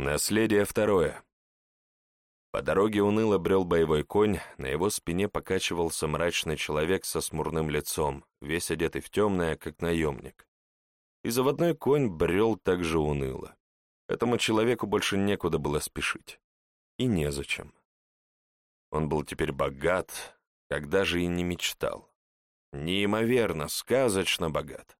Наследие второе. По дороге уныло брел боевой конь, на его спине покачивался мрачный человек со смурным лицом, весь одетый в темное, как наемник. И заводной конь брел также уныло. Этому человеку больше некуда было спешить. И незачем. Он был теперь богат, когда же и не мечтал. Неимоверно, сказочно богат.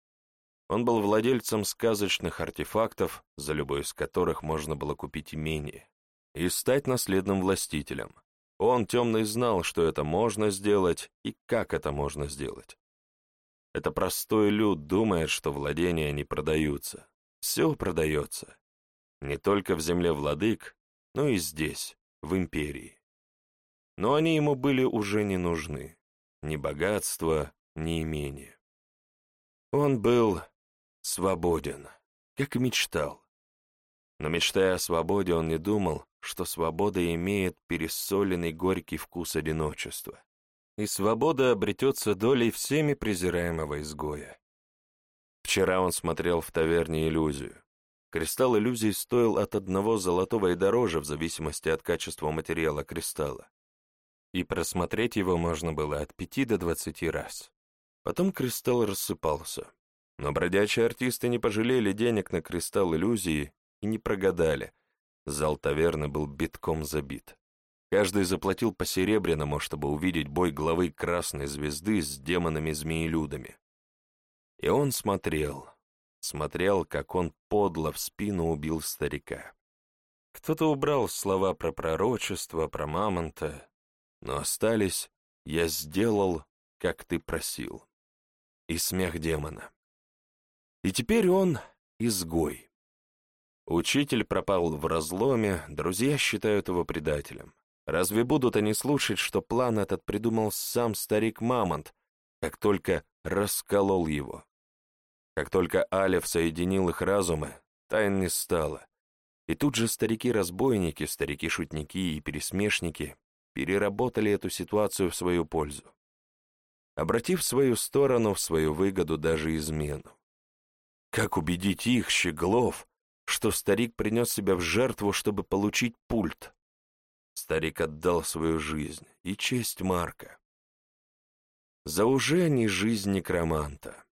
Он был владельцем сказочных артефактов, за любой из которых можно было купить имение, и стать наследным властителем. Он, темный, знал, что это можно сделать и как это можно сделать. Это простой люд думает, что владения не продаются. Все продается. Не только в земле владык, но и здесь, в империи. Но они ему были уже не нужны. Ни богатство, ни имение. Он был свободен, как мечтал. Но мечтая о свободе, он не думал, что свобода имеет пересоленный горький вкус одиночества, и свобода обретется долей всеми презираемого изгоя. Вчера он смотрел в таверне иллюзию. Кристалл иллюзий стоил от одного золотого и дороже в зависимости от качества материала кристалла. И просмотреть его можно было от пяти до двадцати раз. Потом кристалл рассыпался. Но бродячие артисты не пожалели денег на кристалл иллюзии и не прогадали. Зал таверны был битком забит. Каждый заплатил по серебряному, чтобы увидеть бой главы Красной Звезды с демонами-змеелюдами. И он смотрел, смотрел, как он подло в спину убил старика. Кто-то убрал слова про пророчество, про мамонта, но остались «я сделал, как ты просил» и смех демона. И теперь он изгой. Учитель пропал в разломе, друзья считают его предателем. Разве будут они слушать, что план этот придумал сам старик Мамонт, как только расколол его? Как только Алев соединил их разумы, тайн не стало. И тут же старики-разбойники, старики-шутники и пересмешники переработали эту ситуацию в свою пользу, обратив свою сторону в свою выгоду даже измену. Как убедить их, щеглов, что старик принес себя в жертву, чтобы получить пульт? Старик отдал свою жизнь и честь Марка. За уже не жизнь некроманта.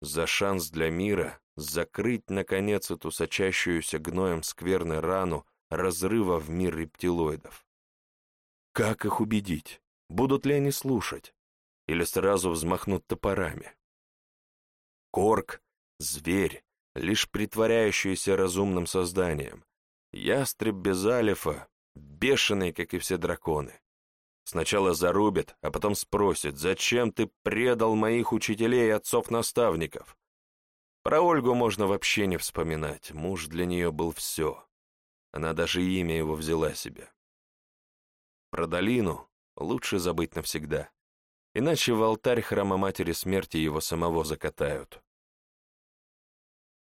За шанс для мира закрыть, наконец, эту сочащуюся гноем скверной рану разрыва в мир рептилоидов. Как их убедить? Будут ли они слушать? Или сразу взмахнут топорами? Корк Зверь, лишь притворяющийся разумным созданием. Ястреб без алифа, бешеный, как и все драконы. Сначала зарубит, а потом спросит, зачем ты предал моих учителей и отцов-наставников? Про Ольгу можно вообще не вспоминать, муж для нее был все. Она даже имя его взяла себе. Про долину лучше забыть навсегда, иначе в алтарь храма Матери Смерти его самого закатают.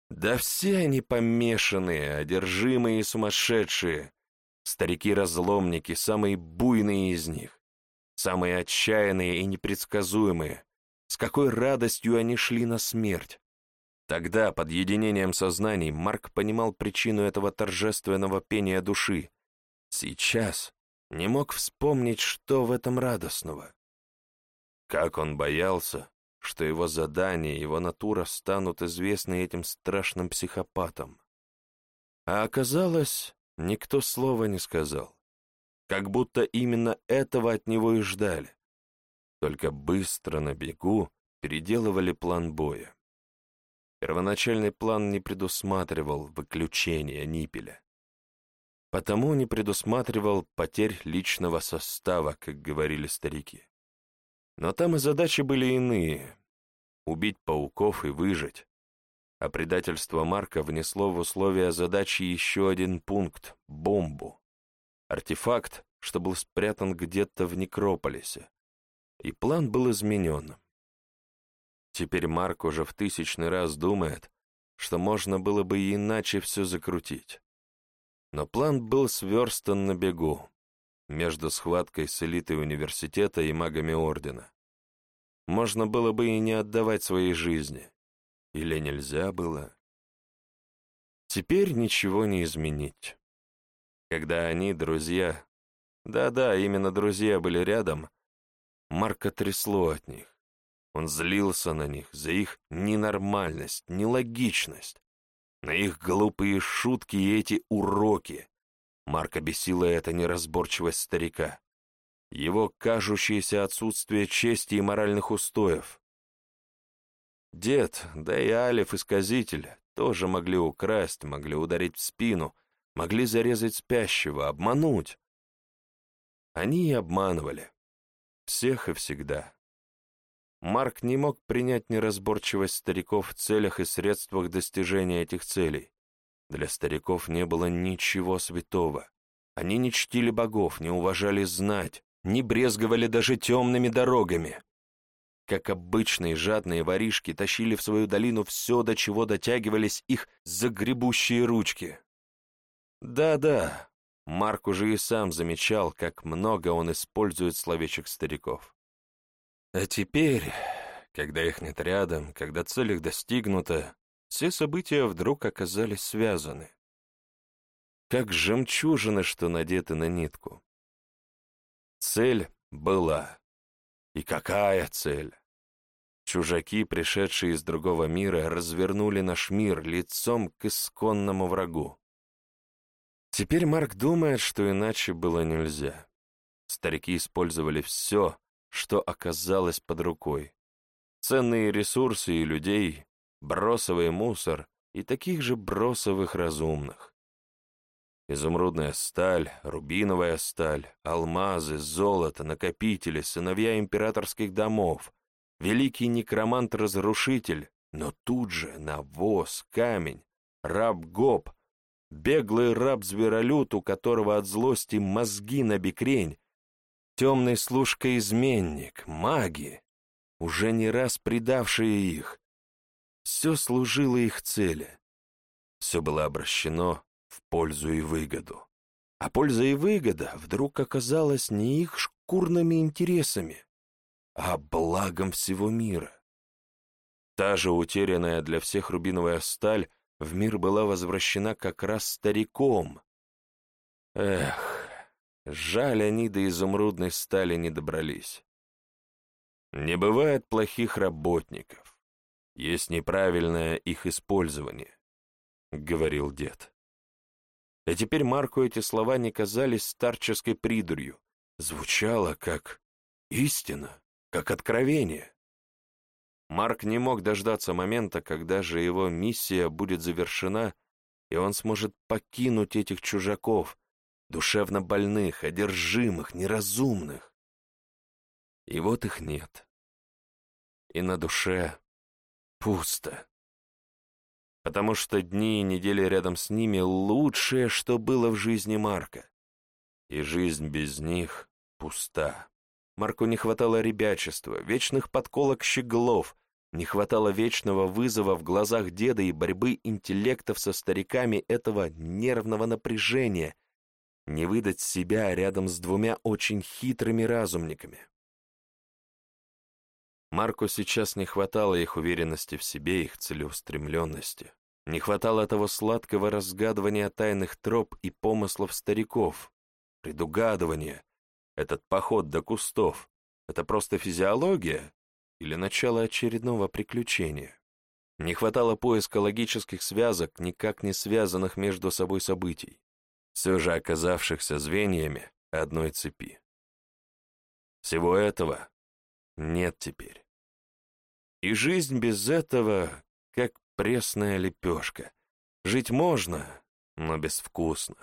Да все они помешанные, одержимые и сумасшедшие. Старики-разломники, самые буйные из них, самые отчаянные и непредсказуемые. С какой радостью они шли на смерть. Тогда, под единением сознаний, Марк понимал причину этого торжественного пения души. Сейчас не мог вспомнить, что в этом радостного. Как он боялся, что его задание, его натура станут известны этим страшным психопатам. А оказалось, никто слова не сказал. Как будто именно этого от него и ждали. Только быстро на бегу переделывали план боя. Первоначальный план не предусматривал выключения Ниппеля. Потому не предусматривал потерь личного состава, как говорили старики. Но там и задачи были иные — убить пауков и выжить. А предательство Марка внесло в условия задачи еще один пункт — бомбу. Артефакт, что был спрятан где-то в некрополисе. И план был изменен. Теперь Марк уже в тысячный раз думает, что можно было бы иначе все закрутить. Но план был сверстан на бегу, между схваткой с элитой университета и магами Ордена. Можно было бы и не отдавать своей жизни. Или нельзя было? Теперь ничего не изменить. Когда они, друзья, да-да, именно друзья были рядом, Марка трясло от них. Он злился на них за их ненормальность, нелогичность, на их глупые шутки и эти уроки. Марка бесила эта неразборчивость старика, его кажущееся отсутствие чести и моральных устоев. Дед, да и Алиф-исказитель тоже могли украсть, могли ударить в спину, могли зарезать спящего, обмануть. Они и обманывали. Всех и всегда. Марк не мог принять неразборчивость стариков в целях и средствах достижения этих целей. Для стариков не было ничего святого. Они не чтили богов, не уважали знать, не брезговали даже темными дорогами. Как обычные жадные воришки тащили в свою долину все, до чего дотягивались их загребущие ручки. Да-да, Марк уже и сам замечал, как много он использует словечек стариков. А теперь, когда их нет рядом, когда цель их достигнута, все события вдруг оказались связаны. Как жемчужины, что надеты на нитку. Цель была. И какая цель? Чужаки, пришедшие из другого мира, развернули наш мир лицом к исконному врагу. Теперь Марк думает, что иначе было нельзя. Старики использовали все, что оказалось под рукой. Ценные ресурсы и людей, бросовый мусор и таких же бросовых разумных. Изумрудная сталь, рубиновая сталь, алмазы, золото, накопители, сыновья императорских домов, великий некромант-разрушитель, но тут же навоз, камень, раб-гоб, беглый раб-зверолюд, у которого от злости мозги на бекрень, темный служка-изменник, маги, уже не раз предавшие их. Все служило их цели. Все было обращено в пользу и выгоду. А польза и выгода вдруг оказалась не их шкурными интересами, а благом всего мира. Та же утерянная для всех рубиновая сталь в мир была возвращена как раз стариком. Эх, жаль, они до изумрудной стали не добрались. Не бывает плохих работников, есть неправильное их использование, — говорил дед. И теперь Марку эти слова не казались старческой придурью. Звучало как истина, как откровение. Марк не мог дождаться момента, когда же его миссия будет завершена, и он сможет покинуть этих чужаков, душевно больных, одержимых, неразумных. И вот их нет. И на душе пусто потому что дни и недели рядом с ними — лучшее, что было в жизни Марка. И жизнь без них пуста. Марку не хватало ребячества, вечных подколок щеглов, не хватало вечного вызова в глазах деда и борьбы интеллектов со стариками этого нервного напряжения, не выдать себя рядом с двумя очень хитрыми разумниками. Марку сейчас не хватало их уверенности в себе, их целеустремленности. Не хватало того сладкого разгадывания тайных троп и помыслов стариков, предугадывания. Этот поход до кустов — это просто физиология или начало очередного приключения? Не хватало поиска логических связок, никак не связанных между собой событий, все же оказавшихся звеньями одной цепи. Всего этого нет теперь. И жизнь без этого, как пресная лепешка. Жить можно, но безвкусно.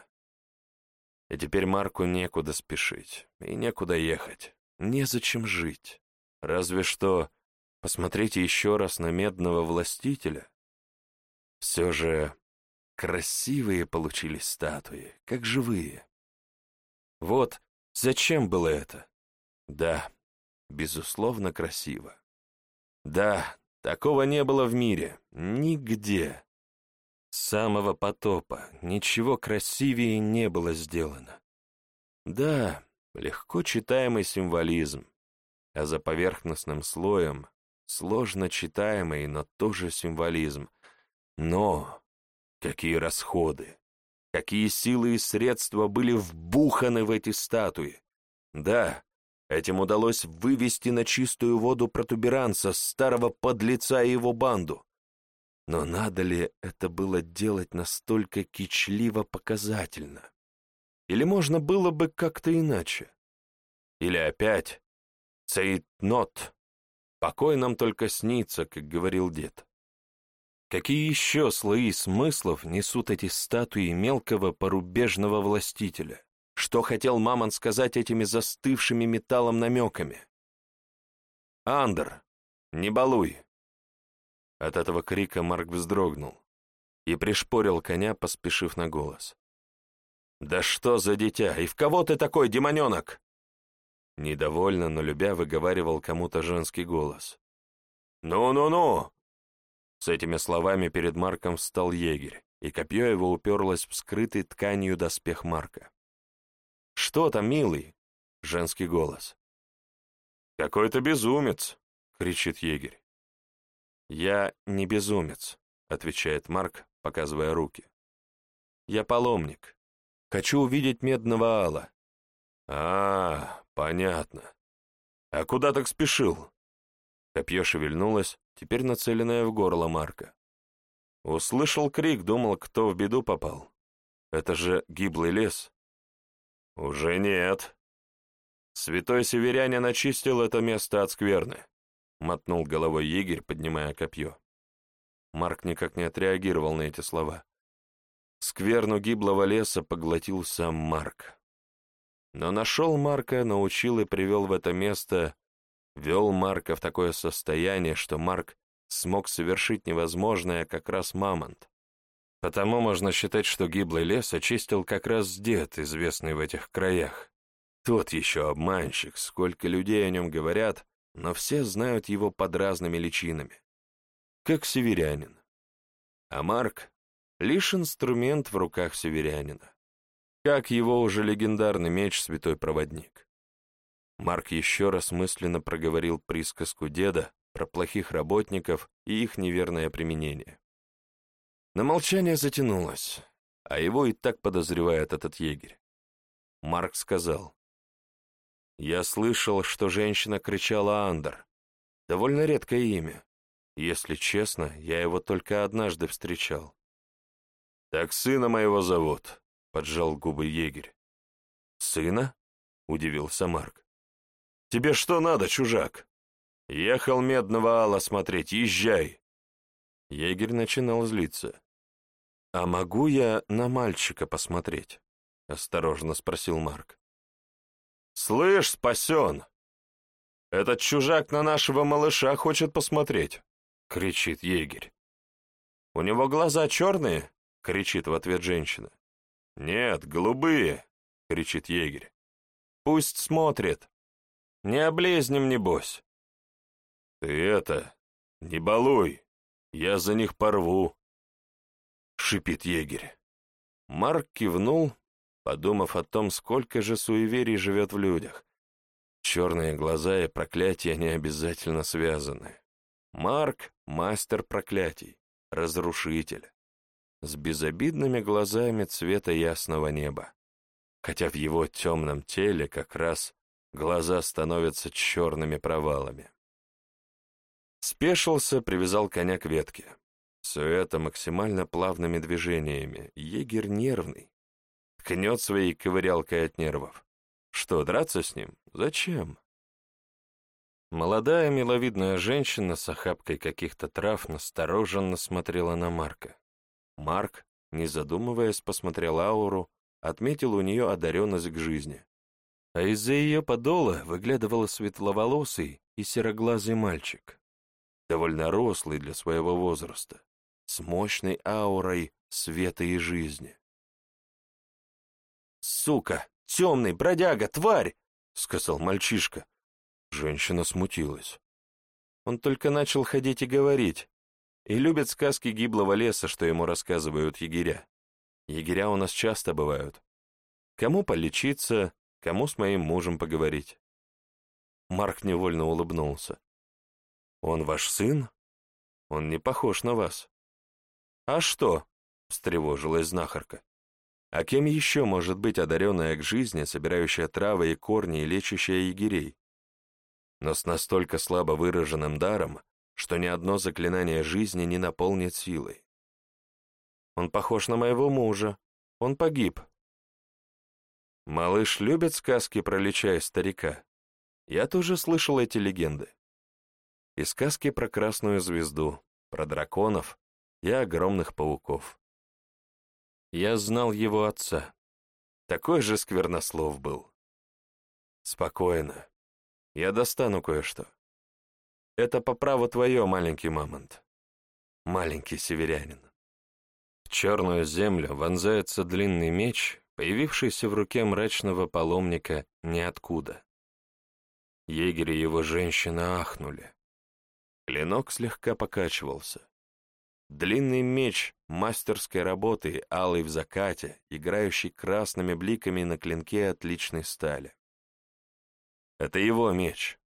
И теперь Марку некуда спешить, и некуда ехать, незачем жить. Разве что посмотрите еще раз на медного властителя. Все же красивые получились статуи, как живые. Вот зачем было это? Да, безусловно, красиво. Да, такого не было в мире, нигде. С самого потопа ничего красивее не было сделано. Да, легко читаемый символизм, а за поверхностным слоем сложно читаемый, но тоже символизм. Но какие расходы! какие силы и средства были вбуханы в эти статуи. Да, этим удалось вывести на чистую воду протуберанца, старого подлеца и его банду. Но надо ли это было делать настолько кичливо-показательно? Или можно было бы как-то иначе? Или опять «Цейтнот» — «покой нам только снится», как говорил дед. Какие еще слои смыслов несут эти статуи мелкого порубежного властителя? Что хотел Мамон сказать этими застывшими металлом намеками? «Андер, не балуй!» От этого крика Марк вздрогнул и пришпорил коня, поспешив на голос. «Да что за дитя? И в кого ты такой, демоненок?» Недовольно, но любя, выговаривал кому-то женский голос. «Ну-ну-ну! С этими словами перед Марком встал егерь, и копье его уперлось в скрытый тканью доспех Марка. «Что там, милый?» — женский голос. «Какой-то безумец!» — кричит егерь. «Я не безумец», — отвечает Марк, показывая руки. «Я паломник. Хочу увидеть медного ала». «А, понятно. А куда так спешил?» Копье шевельнулось, теперь нацеленное в горло Марка. Услышал крик, думал, кто в беду попал. Это же гиблый лес. Уже нет. Святой северянин очистил это место от скверны. Мотнул головой егерь, поднимая копье. Марк никак не отреагировал на эти слова. Скверну гиблого леса поглотил сам Марк. Но нашел Марка, научил и привел в это место вел Марка в такое состояние, что Марк смог совершить невозможное как раз Мамонт. Потому можно считать, что гиблый лес очистил как раз дед, известный в этих краях. Тот еще обманщик, сколько людей о нем говорят, но все знают его под разными личинами. Как северянин. А Марк — лишь инструмент в руках северянина. Как его уже легендарный меч «Святой проводник». Марк еще раз мысленно проговорил присказку деда про плохих работников и их неверное применение. Но молчание затянулось, а его и так подозревает этот егерь. Марк сказал, «Я слышал, что женщина кричала Андер. Довольно редкое имя. Если честно, я его только однажды встречал». «Так сына моего зовут», — поджал губы егерь. «Сына?» — удивился Марк. Тебе что надо, чужак? Ехал медного ала смотреть, езжай. Егерь начинал злиться. «А могу я на мальчика посмотреть?» — осторожно спросил Марк. «Слышь, спасен! Этот чужак на нашего малыша хочет посмотреть!» — кричит егерь. «У него глаза черные?» — кричит в ответ женщина. «Нет, голубые!» — кричит егерь. «Пусть смотрит!» Не облезнем, небось. Ты это, не балуй, я за них порву, шипит егерь. Марк кивнул, подумав о том, сколько же суеверий живет в людях. Черные глаза и проклятия не обязательно связаны. Марк — мастер проклятий, разрушитель, с безобидными глазами цвета ясного неба, хотя в его темном теле как раз глаза становятся черными провалами. Спешился, привязал коня к ветке. Все это максимально плавными движениями. Егерь нервный. Ткнет своей ковырялкой от нервов. Что, драться с ним? Зачем? Молодая миловидная женщина с охапкой каких-то трав настороженно смотрела на Марка. Марк, не задумываясь, посмотрел ауру, отметил у нее одаренность к жизни а из-за ее подола выглядывал светловолосый и сероглазый мальчик, довольно рослый для своего возраста, с мощной аурой света и жизни. «Сука! Темный! Бродяга! Тварь!» — сказал мальчишка. Женщина смутилась. Он только начал ходить и говорить, и любит сказки гиблого леса, что ему рассказывают егеря. Егеря у нас часто бывают. Кому полечиться, Кому с моим мужем поговорить?» Марк невольно улыбнулся. «Он ваш сын? Он не похож на вас». «А что?» — встревожилась знахарка. А кем еще может быть одаренная к жизни, собирающая травы и корни и лечащая егерей? Но с настолько слабо выраженным даром, что ни одно заклинание жизни не наполнит силой. Он похож на моего мужа. Он погиб. Малыш любит сказки про лича и старика. Я тоже слышал эти легенды. И сказки про красную звезду, про драконов и огромных пауков. Я знал его отца. Такой же сквернослов был. Спокойно. Я достану кое-что. Это по праву твое, маленький мамонт. Маленький северянин. В черную землю вонзается длинный меч, появившийся в руке мрачного паломника ниоткуда. Егерь и его женщина ахнули. Клинок слегка покачивался. Длинный меч мастерской работы, алый в закате, играющий красными бликами на клинке отличной стали. Это его меч.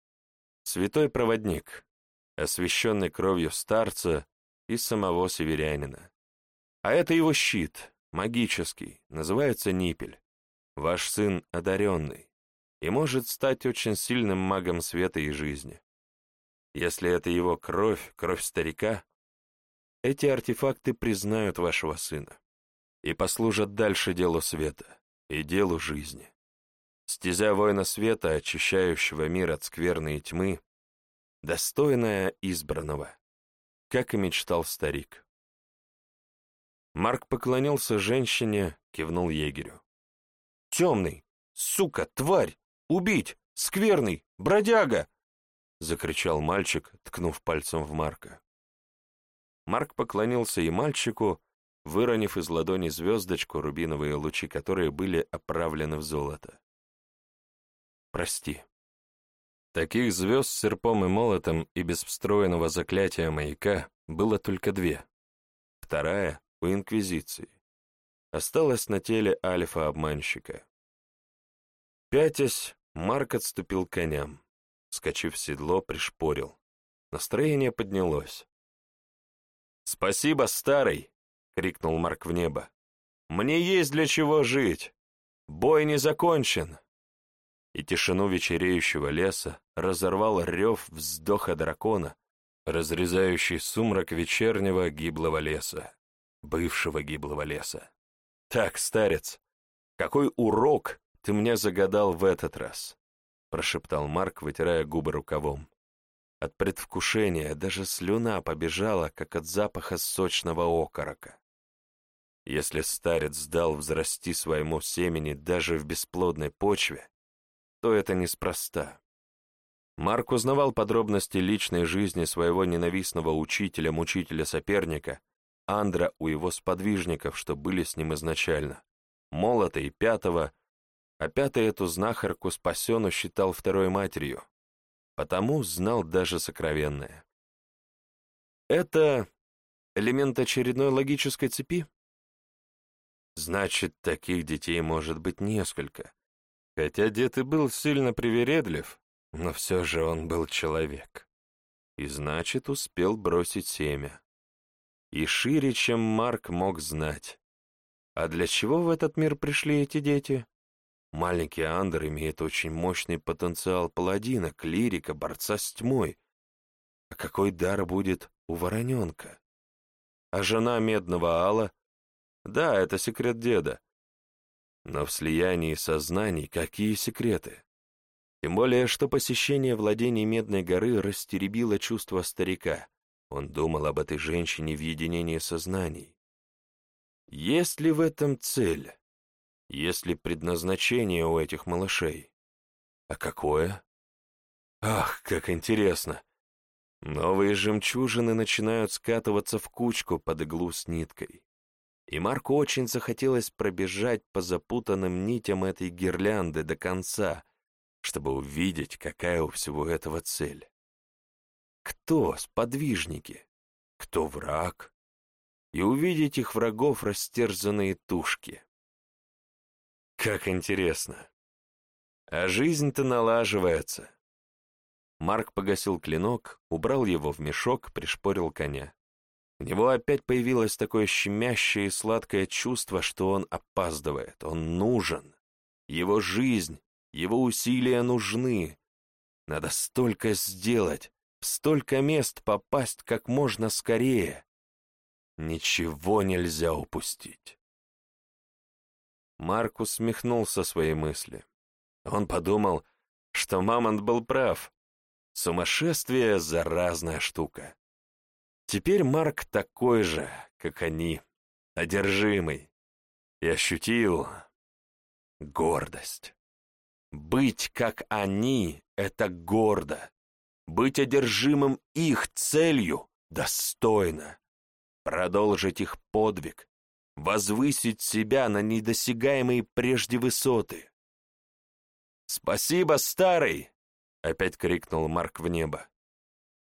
Святой проводник, освященный кровью старца и самого северянина. А это его щит, магический, называется Нипель. Ваш сын одаренный и может стать очень сильным магом света и жизни. Если это его кровь, кровь старика, эти артефакты признают вашего сына и послужат дальше делу света и делу жизни. Стезя воина света, очищающего мир от скверной тьмы, достойная избранного, как и мечтал старик. Марк поклонился женщине, кивнул егерю. «Темный! Сука! Тварь! Убить! Скверный! Бродяга!» — закричал мальчик, ткнув пальцем в Марка. Марк поклонился и мальчику, выронив из ладони звездочку, рубиновые лучи которые были оправлены в золото. «Прости». Таких звезд с серпом и молотом и без встроенного заклятия маяка было только две. Вторая — у Инквизиции. Осталась на теле альфа-обманщика. Пятясь, Марк отступил к коням. Скочив в седло, пришпорил. Настроение поднялось. «Спасибо, старый!» — крикнул Марк в небо. «Мне есть для чего жить! Бой не закончен!» И тишину вечереющего леса разорвал рев вздоха дракона, разрезающий сумрак вечернего гиблого леса, бывшего гиблого леса. «Так, старец, какой урок ты мне загадал в этот раз?» — прошептал Марк, вытирая губы рукавом. От предвкушения даже слюна побежала, как от запаха сочного окорока. Если старец дал взрасти своему семени даже в бесплодной почве, то это неспроста. Марк узнавал подробности личной жизни своего ненавистного учителя-мучителя-соперника, Андра у его сподвижников, что были с ним изначально, Молота и Пятого, а Пятый эту знахарку спасену считал второй матерью, потому знал даже сокровенное. Это элемент очередной логической цепи? Значит, таких детей может быть несколько. Хотя дед и был сильно привередлив, но все же он был человек. И значит, успел бросить семя. И шире, чем Марк мог знать. А для чего в этот мир пришли эти дети? Маленький Андер имеет очень мощный потенциал паладина, клирика, борца с тьмой. А какой дар будет у вороненка? А жена медного Алла? Да, это секрет деда. Но в слиянии сознаний какие секреты? Тем более, что посещение владений Медной горы растеребило чувство старика. Он думал об этой женщине в единении сознаний. Есть ли в этом цель? Есть ли предназначение у этих малышей? А какое? Ах, как интересно! Новые жемчужины начинают скатываться в кучку под иглу с ниткой. И Марку очень захотелось пробежать по запутанным нитям этой гирлянды до конца, чтобы увидеть, какая у всего этого цель. Кто сподвижники? Кто враг? И увидеть их врагов растерзанные тушки. Как интересно. А жизнь-то налаживается. Марк погасил клинок, убрал его в мешок, пришпорил коня. У него опять появилось такое щемящее и сладкое чувство, что он опаздывает, он нужен. Его жизнь, его усилия нужны. Надо столько сделать, в столько мест попасть как можно скорее. Ничего нельзя упустить. Марк усмехнулся своей мысли. Он подумал, что Мамонт был прав. Сумасшествие — заразная штука. Теперь Марк такой же, как они, одержимый, и ощутил гордость. Быть как они — это гордо. Быть одержимым их целью достойно. Продолжить их подвиг, возвысить себя на недосягаемые прежде высоты. «Спасибо, старый!» — опять крикнул Марк в небо.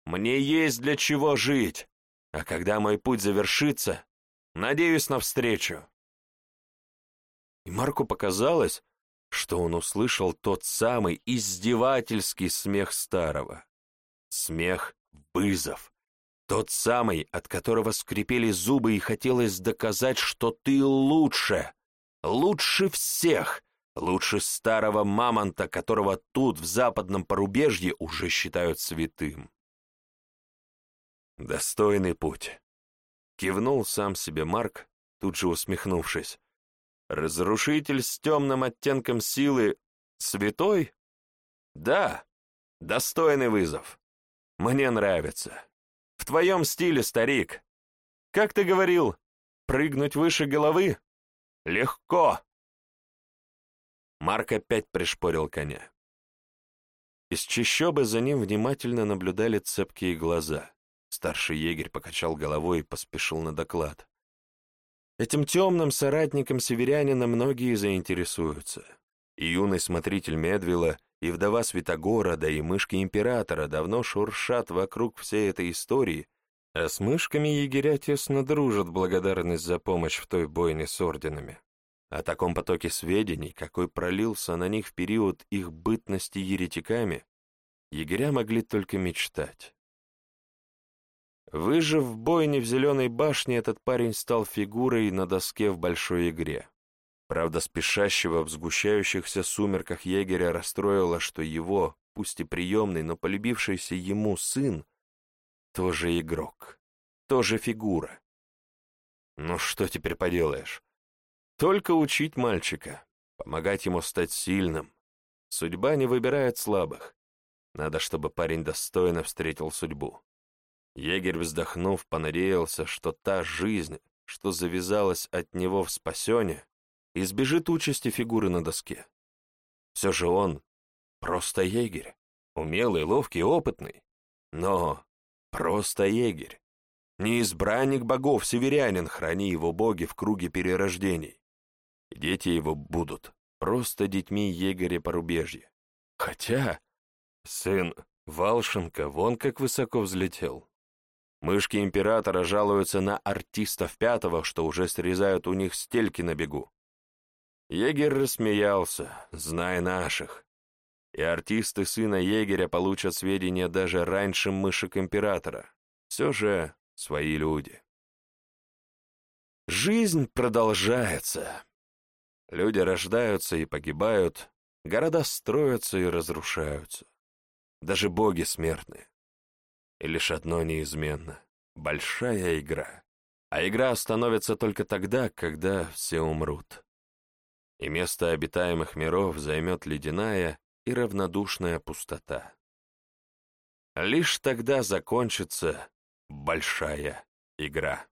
«Мне есть для чего жить, а когда мой путь завершится, надеюсь на встречу». И Марку показалось, что он услышал тот самый издевательский смех старого. Смех вызов. Тот самый, от которого скрипели зубы и хотелось доказать, что ты лучше, лучше всех, Лучше старого мамонта, которого тут, в западном порубежье, уже считают святым. Достойный путь. Кивнул сам себе Марк, тут же усмехнувшись. Разрушитель с темным оттенком силы святой? Да, достойный вызов. Мне нравится. В твоем стиле, старик. Как ты говорил, прыгнуть выше головы? Легко. Марк опять пришпорил коня. Из чащобы за ним внимательно наблюдали цепкие глаза. Старший егерь покачал головой и поспешил на доклад. Этим темным соратником северянина многие заинтересуются. И юный смотритель Медвила, и вдова Святогора, да и мышки Императора давно шуршат вокруг всей этой истории, а с мышками егеря тесно дружат благодарность за помощь в той бойне с орденами. О таком потоке сведений, какой пролился на них в период их бытности еретиками, егеря могли только мечтать. Выжив в бойне в Зеленой башне, этот парень стал фигурой на доске в большой игре. Правда, спешащего в сгущающихся сумерках егеря расстроило, что его, пусть и приемный, но полюбившийся ему сын, тоже игрок, тоже фигура. Ну что теперь поделаешь? Только учить мальчика, помогать ему стать сильным. Судьба не выбирает слабых. Надо, чтобы парень достойно встретил судьбу. Егерь, вздохнув, понадеялся, что та жизнь, что завязалась от него в спасене, избежит участи фигуры на доске. Все же он просто егерь, умелый, ловкий, опытный, но просто егерь. Не избранник богов, северянин, храни его боги в круге перерождений дети его будут просто детьми егеря порубежья. Хотя сын Валшенко вон как высоко взлетел. Мышки императора жалуются на артистов пятого, что уже срезают у них стельки на бегу. Егерь рассмеялся, зная наших. И артисты сына егеря получат сведения даже раньше мышек императора. Все же свои люди. Жизнь продолжается. Люди рождаются и погибают, города строятся и разрушаются. Даже боги смертны. И лишь одно неизменно — большая игра. А игра остановится только тогда, когда все умрут. И место обитаемых миров займет ледяная и равнодушная пустота. Лишь тогда закончится большая игра.